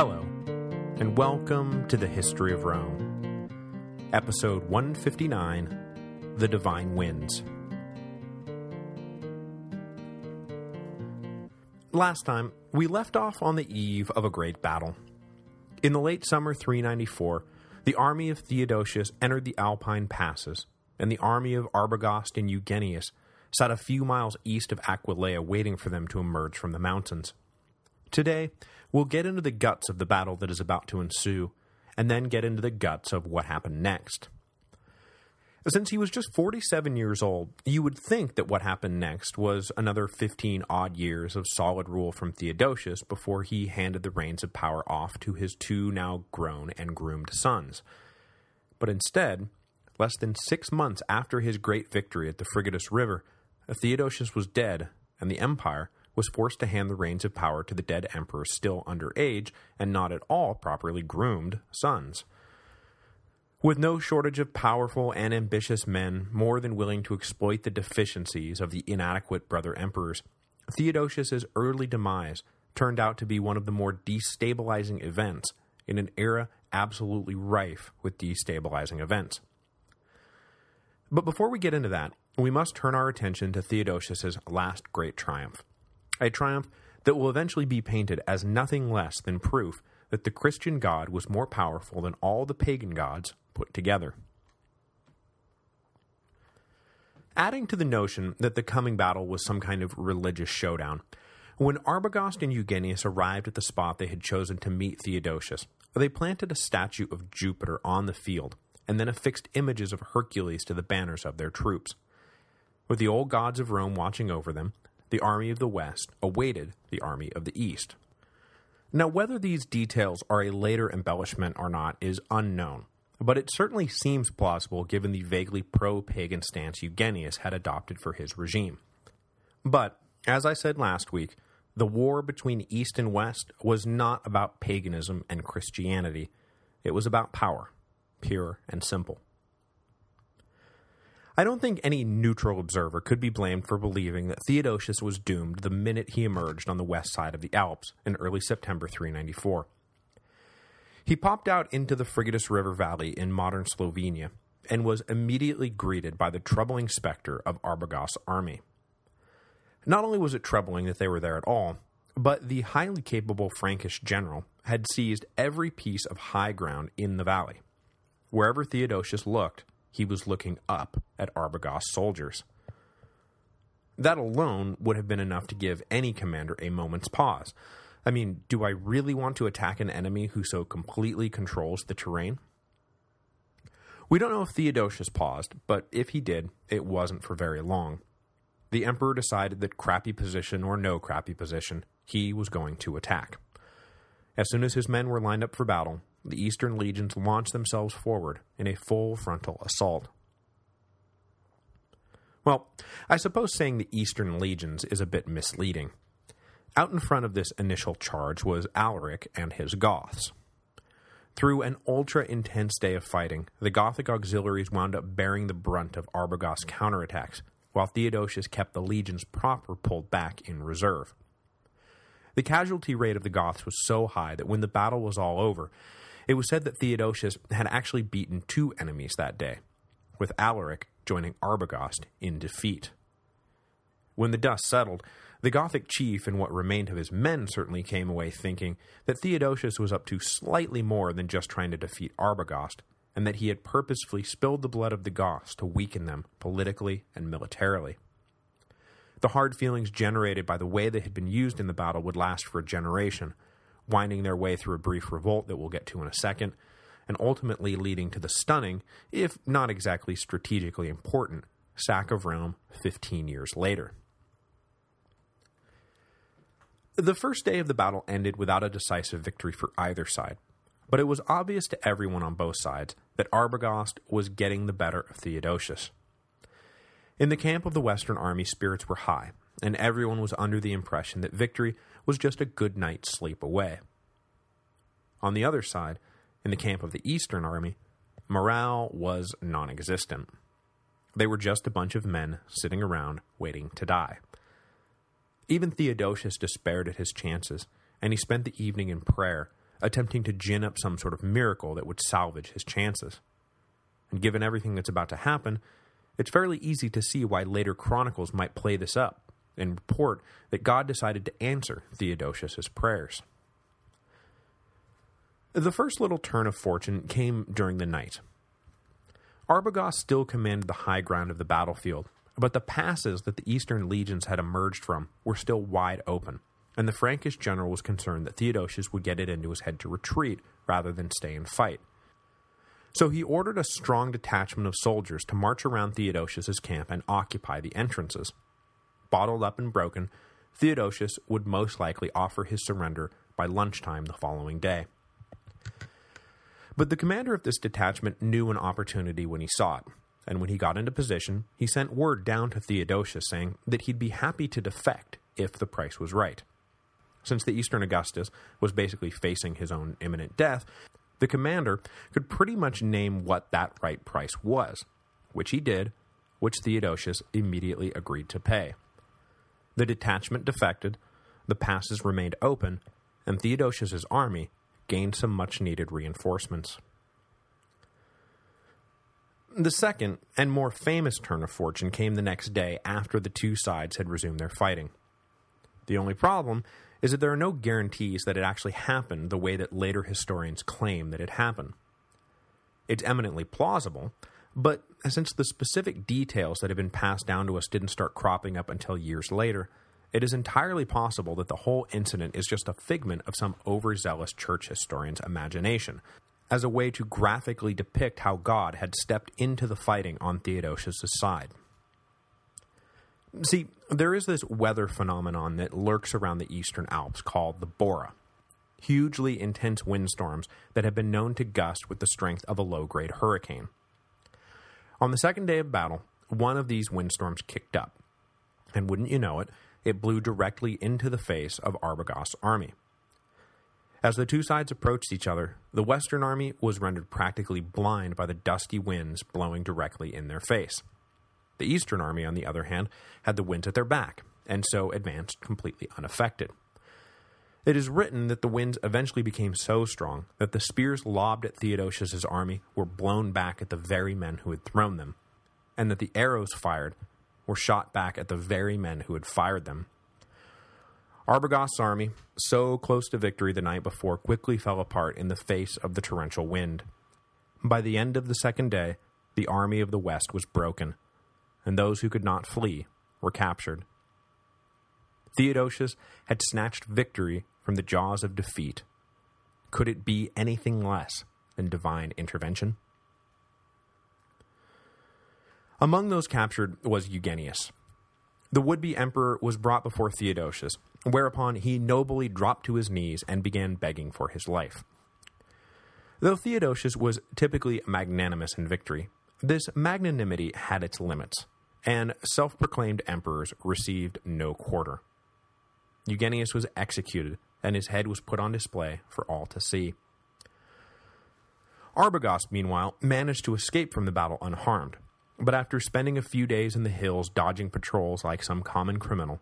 Hello, and welcome to the History of Rome, Episode 159, The Divine Winds. Last time, we left off on the eve of a great battle. In the late summer 394, the army of Theodosius entered the Alpine passes, and the army of Arbogast and Eugenius sat a few miles east of Aquileia waiting for them to emerge from the mountains. Today, we'll get into the guts of the battle that is about to ensue, and then get into the guts of what happened next. Since he was just 47 years old, you would think that what happened next was another 15 odd years of solid rule from Theodosius before he handed the reins of power off to his two now grown and groomed sons. But instead, less than six months after his great victory at the Frigidus River, Theodosius was dead, and the empire was forced to hand the reins of power to the dead emperor's still under age and not at all properly groomed sons. With no shortage of powerful and ambitious men more than willing to exploit the deficiencies of the inadequate brother emperors, Theodosius's early demise turned out to be one of the more destabilizing events in an era absolutely rife with destabilizing events. But before we get into that, we must turn our attention to Theodosius's last great triumph, a triumph that will eventually be painted as nothing less than proof that the Christian God was more powerful than all the pagan gods put together. Adding to the notion that the coming battle was some kind of religious showdown, when Arbogast and Eugenius arrived at the spot they had chosen to meet Theodosius, they planted a statue of Jupiter on the field, and then affixed images of Hercules to the banners of their troops. With the old gods of Rome watching over them, the army of the West awaited the army of the East. Now, whether these details are a later embellishment or not is unknown, but it certainly seems plausible given the vaguely pro-pagan stance Eugenius had adopted for his regime. But, as I said last week, the war between East and West was not about paganism and Christianity. It was about power, pure and simple. I don't think any neutral observer could be blamed for believing that Theodosius was doomed the minute he emerged on the west side of the Alps in early September 394. He popped out into the Frigidus River Valley in modern Slovenia and was immediately greeted by the troubling specter of Arbogast's army. Not only was it troubling that they were there at all, but the highly capable Frankish general had seized every piece of high ground in the valley. Wherever Theodosius looked, he was looking up at Arbogast's soldiers. That alone would have been enough to give any commander a moment's pause. I mean, do I really want to attack an enemy who so completely controls the terrain? We don't know if Theodosius paused, but if he did, it wasn't for very long. The emperor decided that crappy position or no crappy position, he was going to attack. As soon as his men were lined up for battle, the eastern legions launched themselves forward in a full frontal assault. Well, I suppose saying the eastern legions is a bit misleading. Out in front of this initial charge was Alaric and his Goths. Through an ultra-intense day of fighting, the Gothic auxiliaries wound up bearing the brunt of Arbogast's counterattacks, while Theodosius kept the legions proper pulled back in reserve. The casualty rate of the Goths was so high that when the battle was all over, it was said that Theodosius had actually beaten two enemies that day, with Alaric joining Arbogast in defeat. When the dust settled, the Gothic chief and what remained of his men certainly came away thinking that Theodosius was up to slightly more than just trying to defeat Arbogast, and that he had purposefully spilled the blood of the Goths to weaken them politically and militarily. The hard feelings generated by the way they had been used in the battle would last for a generation, winding their way through a brief revolt that we'll get to in a second, and ultimately leading to the stunning, if not exactly strategically important, sack of Rome 15 years later. The first day of the battle ended without a decisive victory for either side, but it was obvious to everyone on both sides that Arbogast was getting the better of Theodosius. In the camp of the Western army, spirits were high, and everyone was under the impression that victory was just a good night's sleep away. On the other side, in the camp of the Eastern Army, morale was non-existent. They were just a bunch of men sitting around waiting to die. Even Theodosius despaired at his chances, and he spent the evening in prayer, attempting to gin up some sort of miracle that would salvage his chances. And given everything that's about to happen, it's fairly easy to see why later chronicles might play this up and report that God decided to answer Theodosius's prayers. The first little turn of fortune came during the night. Arbogast still commanded the high ground of the battlefield, but the passes that the eastern legions had emerged from were still wide open, and the Frankish general was concerned that Theodosius would get it into his head to retreat rather than stay and fight. So he ordered a strong detachment of soldiers to march around Theodosius's camp and occupy the entrances. Bottled up and broken, Theodosius would most likely offer his surrender by lunchtime the following day. But the commander of this detachment knew an opportunity when he saw it, and when he got into position, he sent word down to Theodosius saying that he'd be happy to defect if the price was right. Since the Eastern Augustus was basically facing his own imminent death, the commander could pretty much name what that right price was, which he did, which Theodosius immediately agreed to pay. The detachment defected, the passes remained open, and Theodosius's army gained some much-needed reinforcements. The second, and more famous turn of fortune came the next day after the two sides had resumed their fighting. The only problem is that there are no guarantees that it actually happened the way that later historians claim that it happened. It's eminently plausible, but since the specific details that have been passed down to us didn't start cropping up until years later, it is entirely possible that the whole incident is just a figment of some overzealous church historian's imagination, as a way to graphically depict how God had stepped into the fighting on Theodosius' side. See, there is this weather phenomenon that lurks around the eastern Alps called the Bora, hugely intense windstorms that have been known to gust with the strength of a low-grade hurricane. On the second day of battle, one of these windstorms kicked up, and wouldn't you know it, it blew directly into the face of Arbogast's army. As the two sides approached each other, the Western army was rendered practically blind by the dusty winds blowing directly in their face. The Eastern army, on the other hand, had the winds at their back, and so advanced completely unaffected. It is written that the winds eventually became so strong that the spears lobbed at Theodosius's army were blown back at the very men who had thrown them, and that the arrows fired were shot back at the very men who had fired them. Arbogast's army, so close to victory the night before, quickly fell apart in the face of the torrential wind. By the end of the second day, the army of the West was broken, and those who could not flee were captured. Theodosius had snatched victory from the jaws of defeat. Could it be anything less than divine intervention? Among those captured was Eugenius. The would-be emperor was brought before Theodosius, whereupon he nobly dropped to his knees and began begging for his life. Though Theodosius was typically magnanimous in victory, this magnanimity had its limits, and self-proclaimed emperors received no quarter. Eugenius was executed, and his head was put on display for all to see. Arbogast, meanwhile, managed to escape from the battle unharmed, but after spending a few days in the hills dodging patrols like some common criminal,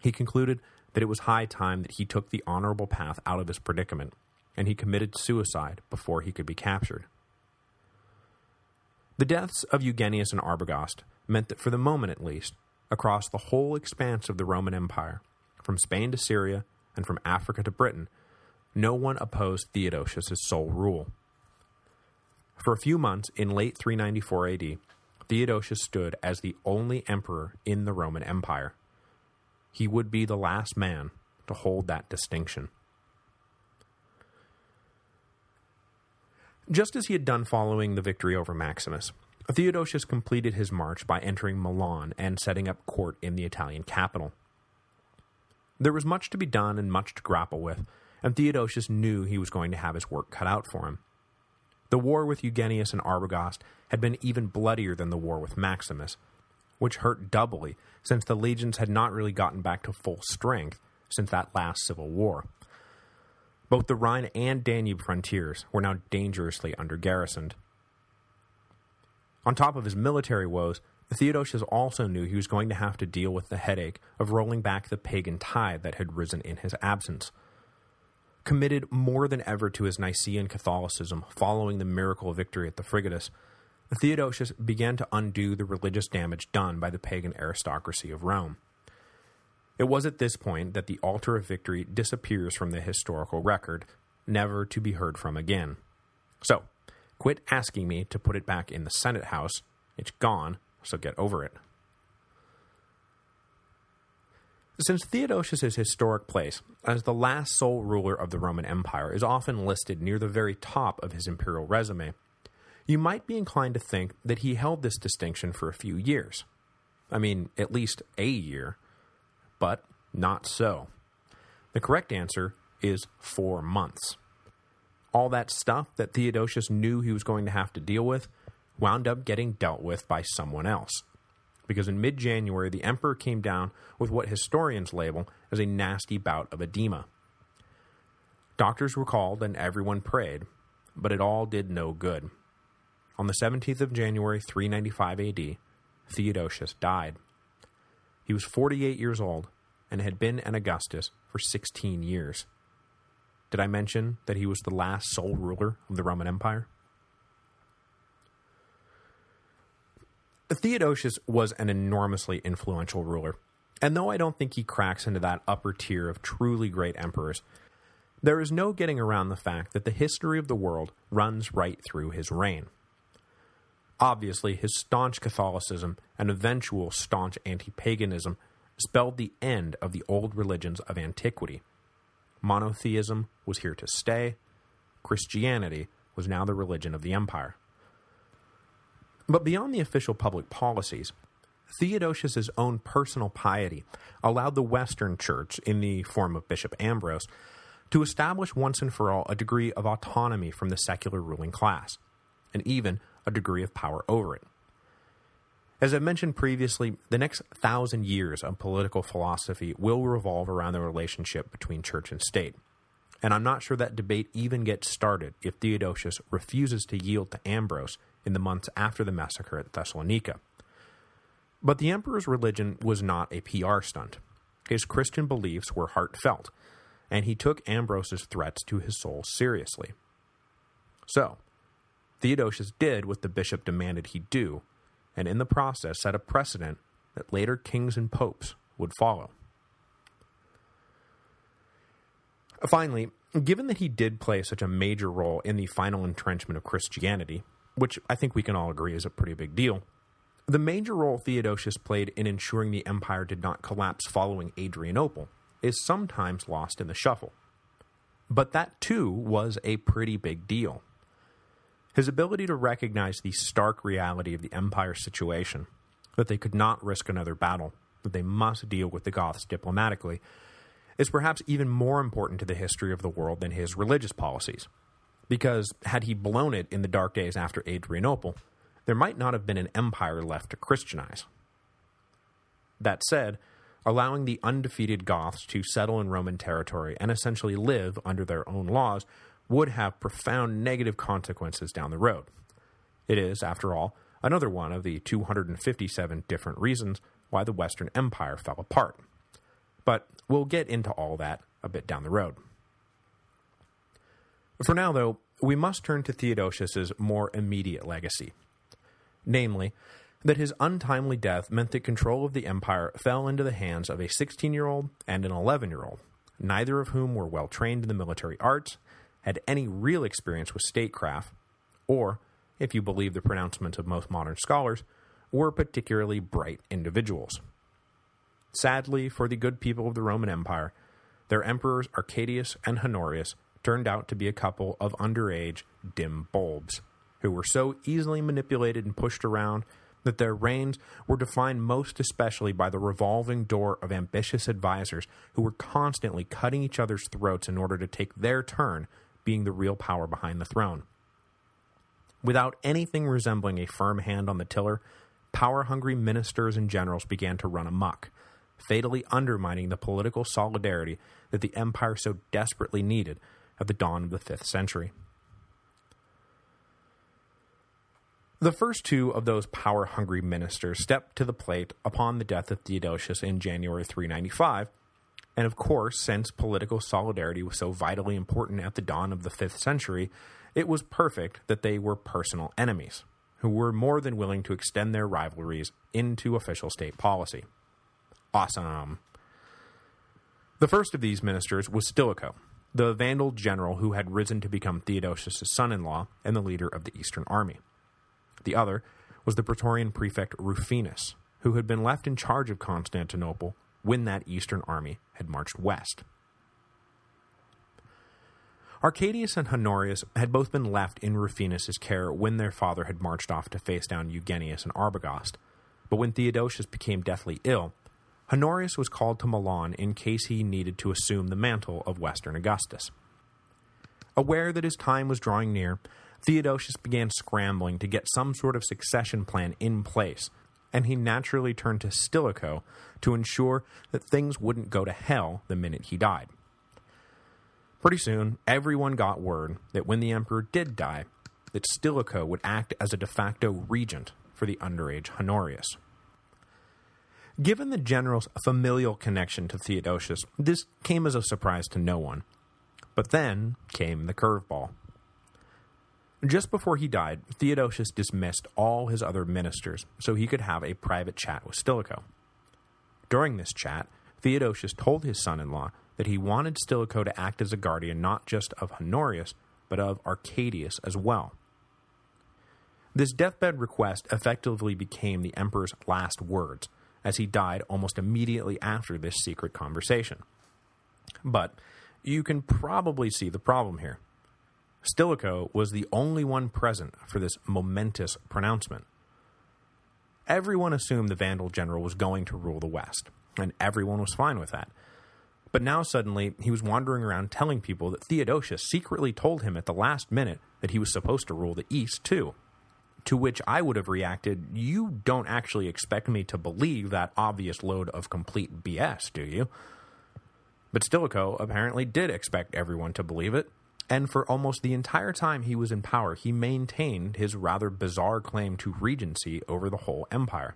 he concluded that it was high time that he took the honorable path out of his predicament, and he committed suicide before he could be captured. The deaths of Eugenius and Arbogast meant that for the moment at least, across the whole expanse of the Roman Empire, from Spain to Syria and from Africa to Britain, no one opposed Theodosius' sole rule. For a few months in late 394 AD, Theodosius stood as the only emperor in the Roman Empire. He would be the last man to hold that distinction. Just as he had done following the victory over Maximus, Theodosius completed his march by entering Milan and setting up court in the Italian capital. There was much to be done and much to grapple with, and Theodosius knew he was going to have his work cut out for him. The war with Eugenius and Arbogast had been even bloodier than the war with Maximus, which hurt doubly since the legions had not really gotten back to full strength since that last civil war. Both the Rhine and Danube frontiers were now dangerously under-garrisoned. On top of his military woes, Theodosius also knew he was going to have to deal with the headache of rolling back the pagan tide that had risen in his absence. committed more than ever to his Nicene Catholicism following the miracle of victory at the Frigidus, Theodosius began to undo the religious damage done by the pagan aristocracy of Rome. It was at this point that the altar of victory disappears from the historical record, never to be heard from again. So, quit asking me to put it back in the Senate House. It's gone, so get over it. Since Theodosius' historic place as the last sole ruler of the Roman Empire is often listed near the very top of his imperial resume, you might be inclined to think that he held this distinction for a few years. I mean, at least a year. But not so. The correct answer is four months. All that stuff that Theodosius knew he was going to have to deal with wound up getting dealt with by someone else. Because in mid-January, the emperor came down with what historians label as a nasty bout of edema. Doctors were called and everyone prayed, but it all did no good. On the 17th of January 395 AD, Theodosius died. He was 48 years old and had been an Augustus for 16 years. Did I mention that he was the last sole ruler of the Roman Empire? Theodosius was an enormously influential ruler, and though I don't think he cracks into that upper tier of truly great emperors, there is no getting around the fact that the history of the world runs right through his reign. Obviously, his staunch Catholicism and eventual staunch anti-paganism spelled the end of the old religions of antiquity. Monotheism was here to stay. Christianity was now the religion of the empire. But beyond the official public policies, Theodosius' own personal piety allowed the Western Church, in the form of Bishop Ambrose, to establish once and for all a degree of autonomy from the secular ruling class, and even a degree of power over it. As I mentioned previously, the next thousand years of political philosophy will revolve around the relationship between church and state. And I'm not sure that debate even gets started if Theodosius refuses to yield to Ambrose in the months after the massacre at Thessalonica. But the emperor's religion was not a PR stunt. His Christian beliefs were heartfelt, and he took Ambrose's threats to his soul seriously. So, Theodosius did what the bishop demanded he do, and in the process set a precedent that later kings and popes would follow. Finally, given that he did play such a major role in the final entrenchment of Christianity, which I think we can all agree is a pretty big deal, the major role Theodosius played in ensuring the empire did not collapse following Adrianople is sometimes lost in the shuffle. But that too was a pretty big deal. His ability to recognize the stark reality of the Empire's situation, that they could not risk another battle, that they must deal with the Goths diplomatically, is perhaps even more important to the history of the world than his religious policies. Because had he blown it in the dark days after Adrianople, there might not have been an empire left to Christianize. That said, allowing the undefeated Goths to settle in Roman territory and essentially live under their own laws would have profound negative consequences down the road. It is, after all, another one of the 257 different reasons why the Western Empire fell apart. But we'll get into all that a bit down the road. For now, though, we must turn to Theodosius's more immediate legacy. Namely, that his untimely death meant that control of the empire fell into the hands of a 16-year-old and an 11-year-old, neither of whom were well trained in the military arts had any real experience with statecraft, or, if you believe the pronouncements of most modern scholars, were particularly bright individuals. Sadly, for the good people of the Roman Empire, their emperors Arcadius and Honorius turned out to be a couple of underage, dim bulbs, who were so easily manipulated and pushed around that their reigns were defined most especially by the revolving door of ambitious advisors who were constantly cutting each other's throats in order to take their turn being the real power behind the throne. Without anything resembling a firm hand on the tiller, power-hungry ministers and generals began to run amok, fatally undermining the political solidarity that the empire so desperately needed at the dawn of the 5th century. The first two of those power-hungry ministers stepped to the plate upon the death of Theodosius in January 395, And of course, since political solidarity was so vitally important at the dawn of the 5th century, it was perfect that they were personal enemies, who were more than willing to extend their rivalries into official state policy. Awesome. The first of these ministers was Stilicho, the Vandal general who had risen to become Theodosius' son-in-law and the leader of the Eastern Army. The other was the Praetorian prefect Rufinus, who had been left in charge of Constantinople when that Eastern army had marched west. Arcadius and Honorius had both been left in Rufinus's care when their father had marched off to face down Eugenius and Arbogast, but when Theodosius became deathly ill, Honorius was called to Milan in case he needed to assume the mantle of Western Augustus. Aware that his time was drawing near, Theodosius began scrambling to get some sort of succession plan in place, and he naturally turned to Stilicho to ensure that things wouldn't go to hell the minute he died. Pretty soon, everyone got word that when the emperor did die, that Stilicho would act as a de facto regent for the underage Honorius. Given the general's familial connection to Theodosius, this came as a surprise to no one. But then came the curveball. Just before he died, Theodosius dismissed all his other ministers so he could have a private chat with Stilicho. During this chat, Theodosius told his son-in-law that he wanted Stilicho to act as a guardian not just of Honorius, but of Arcadius as well. This deathbed request effectively became the emperor's last words, as he died almost immediately after this secret conversation. But you can probably see the problem here. Stilicho was the only one present for this momentous pronouncement. Everyone assumed the Vandal general was going to rule the West, and everyone was fine with that. But now suddenly, he was wandering around telling people that Theodosius secretly told him at the last minute that he was supposed to rule the East, too. To which I would have reacted, you don't actually expect me to believe that obvious load of complete BS, do you? But Stilicho apparently did expect everyone to believe it, and for almost the entire time he was in power, he maintained his rather bizarre claim to regency over the whole empire.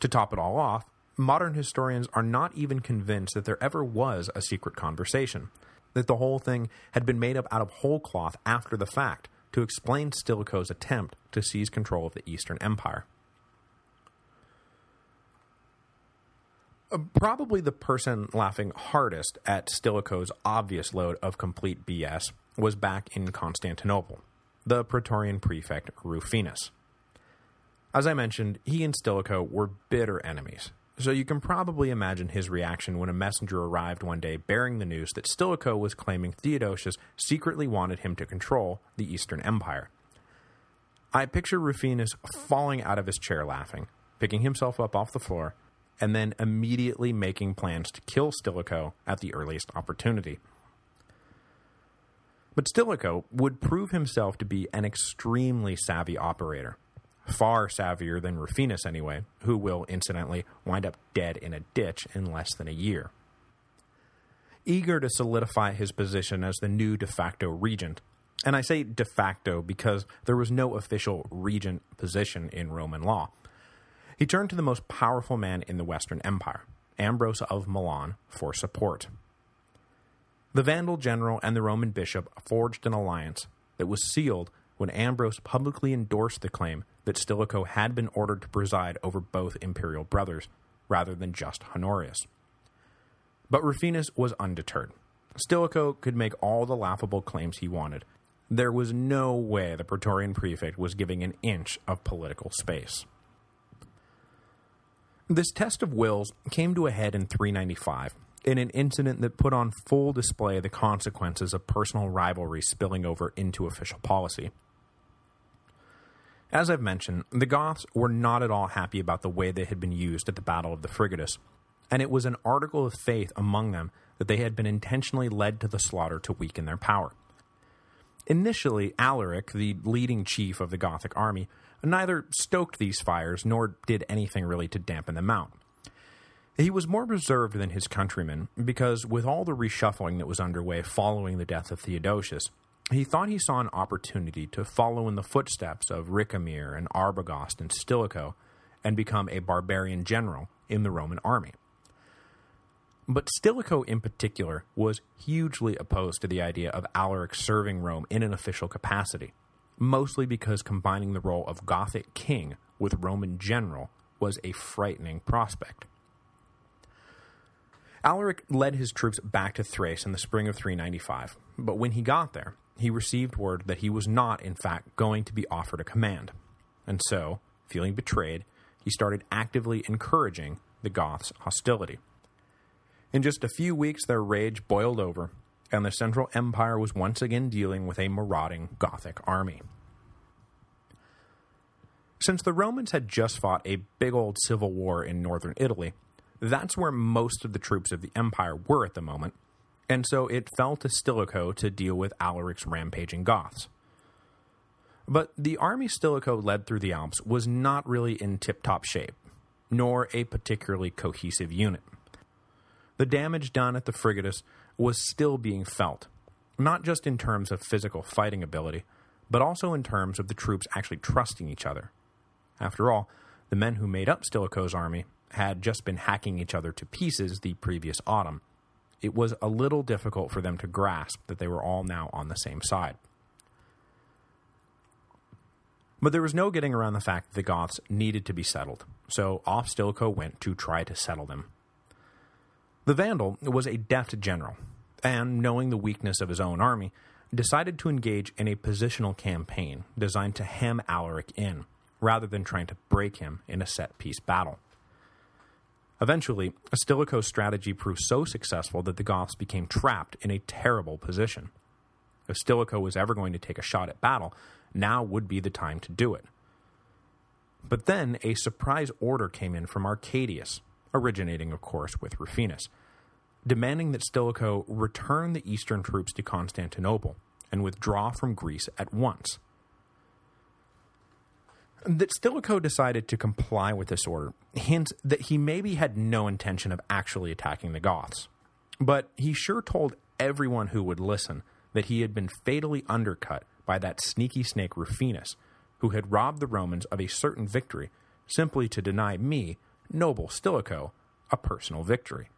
To top it all off, modern historians are not even convinced that there ever was a secret conversation, that the whole thing had been made up out of whole cloth after the fact to explain Stilicho's attempt to seize control of the Eastern Empire. Uh, probably the person laughing hardest at Stilicho's obvious load of complete BS was back in Constantinople, the Praetorian prefect Rufinus. As I mentioned, he and Stilicho were bitter enemies, so you can probably imagine his reaction when a messenger arrived one day bearing the news that Stilicho was claiming Theodosius secretly wanted him to control the Eastern Empire. I picture Rufinus falling out of his chair laughing, picking himself up off the floor, and then immediately making plans to kill Stilicho at the earliest opportunity. But Stilicho would prove himself to be an extremely savvy operator, far savvier than Rufinus anyway, who will, incidentally, wind up dead in a ditch in less than a year. Eager to solidify his position as the new de facto regent, and I say de facto because there was no official regent position in Roman law, he turned to the most powerful man in the Western Empire, Ambrose of Milan, for support. The Vandal general and the Roman bishop forged an alliance that was sealed when Ambrose publicly endorsed the claim that Stilicho had been ordered to preside over both imperial brothers, rather than just Honorius. But Rufinus was undeterred. Stilicho could make all the laughable claims he wanted. There was no way the Praetorian prefect was giving an inch of political space. This test of wills came to a head in 395, in an incident that put on full display the consequences of personal rivalry spilling over into official policy. As I've mentioned, the Goths were not at all happy about the way they had been used at the Battle of the Frigidus, and it was an article of faith among them that they had been intentionally led to the slaughter to weaken their power. Initially, Alaric, the leading chief of the Gothic army, neither stoked these fires nor did anything really to dampen them out. He was more reserved than his countrymen because with all the reshuffling that was underway following the death of Theodosius, he thought he saw an opportunity to follow in the footsteps of Richomer and Arbogast and Stilicho and become a barbarian general in the Roman army. But Stilicho in particular was hugely opposed to the idea of Alaric serving Rome in an official capacity, mostly because combining the role of Gothic king with Roman general was a frightening prospect. Alaric led his troops back to Thrace in the spring of 395, but when he got there, he received word that he was not, in fact, going to be offered a command, and so, feeling betrayed, he started actively encouraging the Goths' hostility. In just a few weeks their rage boiled over, and the Central Empire was once again dealing with a marauding Gothic army. Since the Romans had just fought a big old civil war in northern Italy, that's where most of the troops of the empire were at the moment, and so it fell to Stilicho to deal with Alaric's rampaging Goths. But the army Stilicho led through the Alps was not really in tip-top shape, nor a particularly cohesive unit. The damage done at the Frigidus was still being felt, not just in terms of physical fighting ability, but also in terms of the troops actually trusting each other. After all, the men who made up Stilicho's army had just been hacking each other to pieces the previous autumn. It was a little difficult for them to grasp that they were all now on the same side. But there was no getting around the fact that the Goths needed to be settled, so off Stilicho went to try to settle them. The Vandal was a deft general, and knowing the weakness of his own army, decided to engage in a positional campaign designed to hem Alaric in, rather than trying to break him in a set-piece battle. Eventually, Stilicho's strategy proved so successful that the Goths became trapped in a terrible position. If Stilicho was ever going to take a shot at battle, now would be the time to do it. But then a surprise order came in from Arcadius, originating of course with Rufinus, demanding that Stilicho return the eastern troops to Constantinople and withdraw from Greece at once. That Stilicho decided to comply with this order hints that he maybe had no intention of actually attacking the Goths. But he sure told everyone who would listen that he had been fatally undercut by that sneaky snake Rufinus, who had robbed the Romans of a certain victory simply to deny me, noble Stilicho, a personal victory.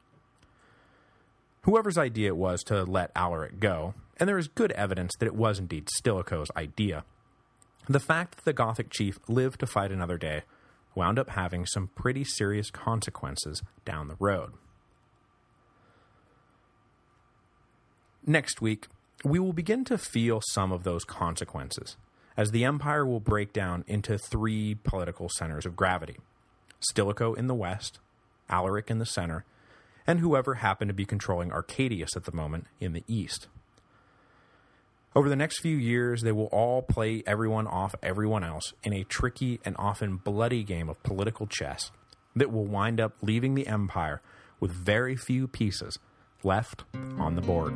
Whoever's idea it was to let Alaric go, and there is good evidence that it was indeed Stilicho's idea, the fact that the Gothic chief lived to fight another day wound up having some pretty serious consequences down the road. Next week, we will begin to feel some of those consequences, as the empire will break down into three political centers of gravity. Stilicho in the west, Alaric in the center, and whoever happened to be controlling Arcadius at the moment in the east. Over the next few years, they will all play everyone off everyone else in a tricky and often bloody game of political chess that will wind up leaving the Empire with very few pieces left on the board.